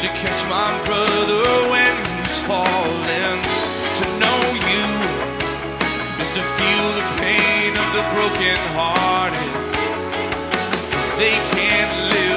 to catch my brother when he's falling. To know you is to feel the pain of the broken hearted. Cause they can't live.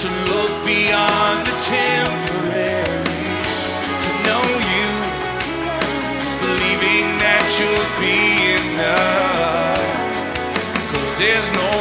to look beyond the temporary. To know you is believing that you'll be enough. Cause there's no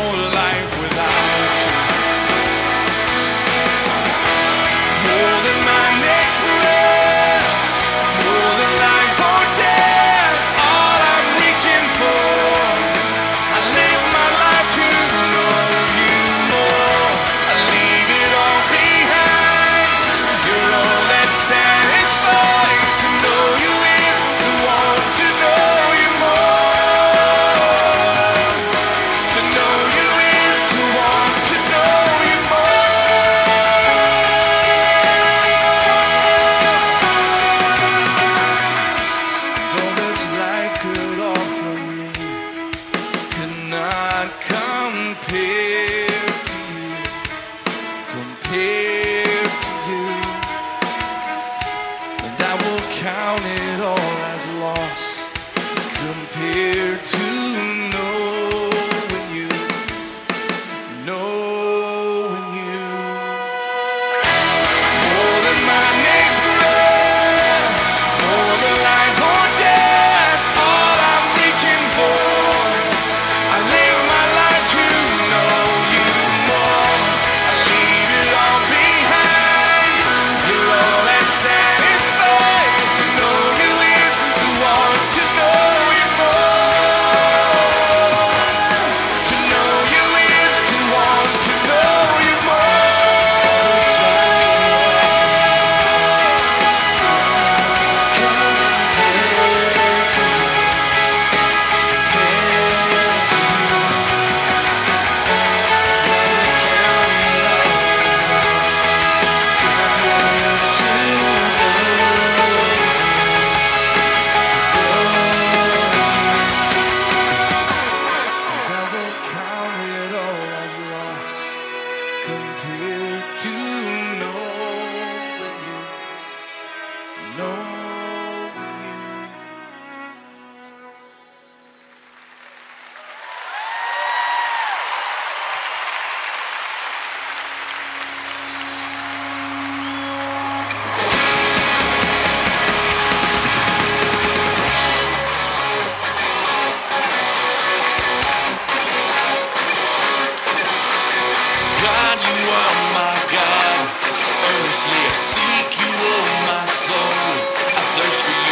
compared to knowing you. Knowing I seek you, oh my soul. I thirst for you.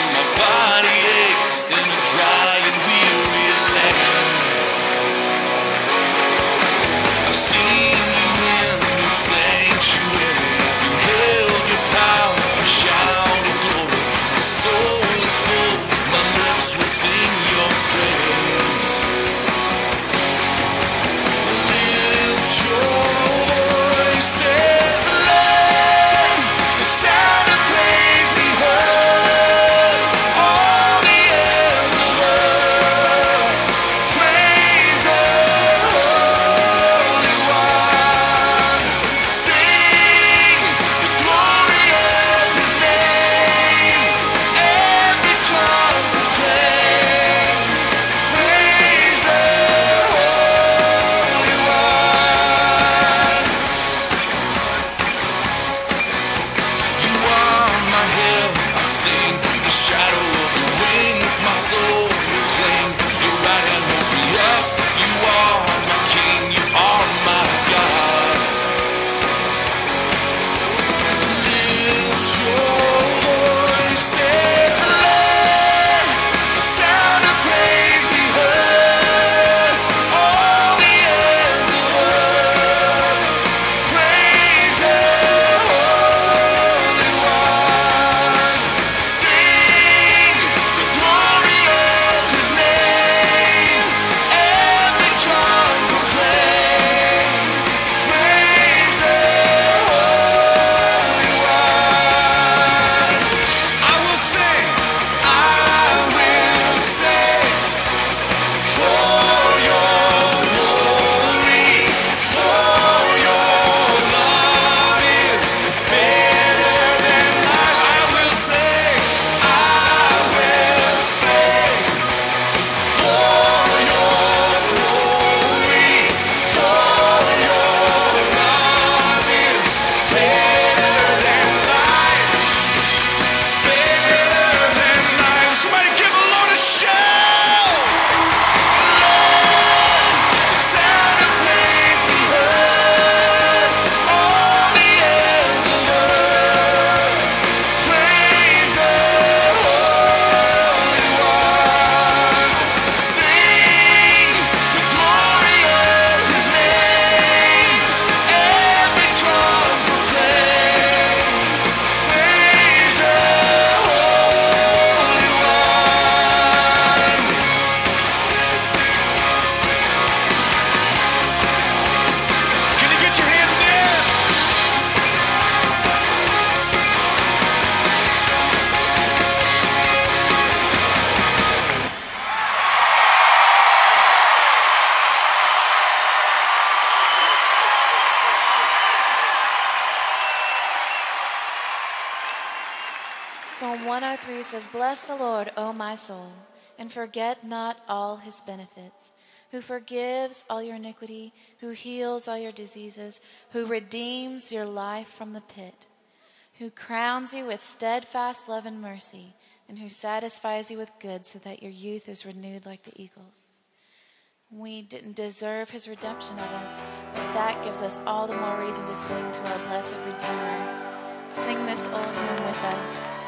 103 says, Bless the Lord, O my soul, and forget not all his benefits, who forgives all your iniquity, who heals all your diseases, who redeems your life from the pit, who crowns you with steadfast love and mercy, and who satisfies you with good so that your youth is renewed like the eagle. We didn't deserve his redemption of us, but that gives us all the more reason to sing to our blessed Redeemer. Sing this old hymn with us.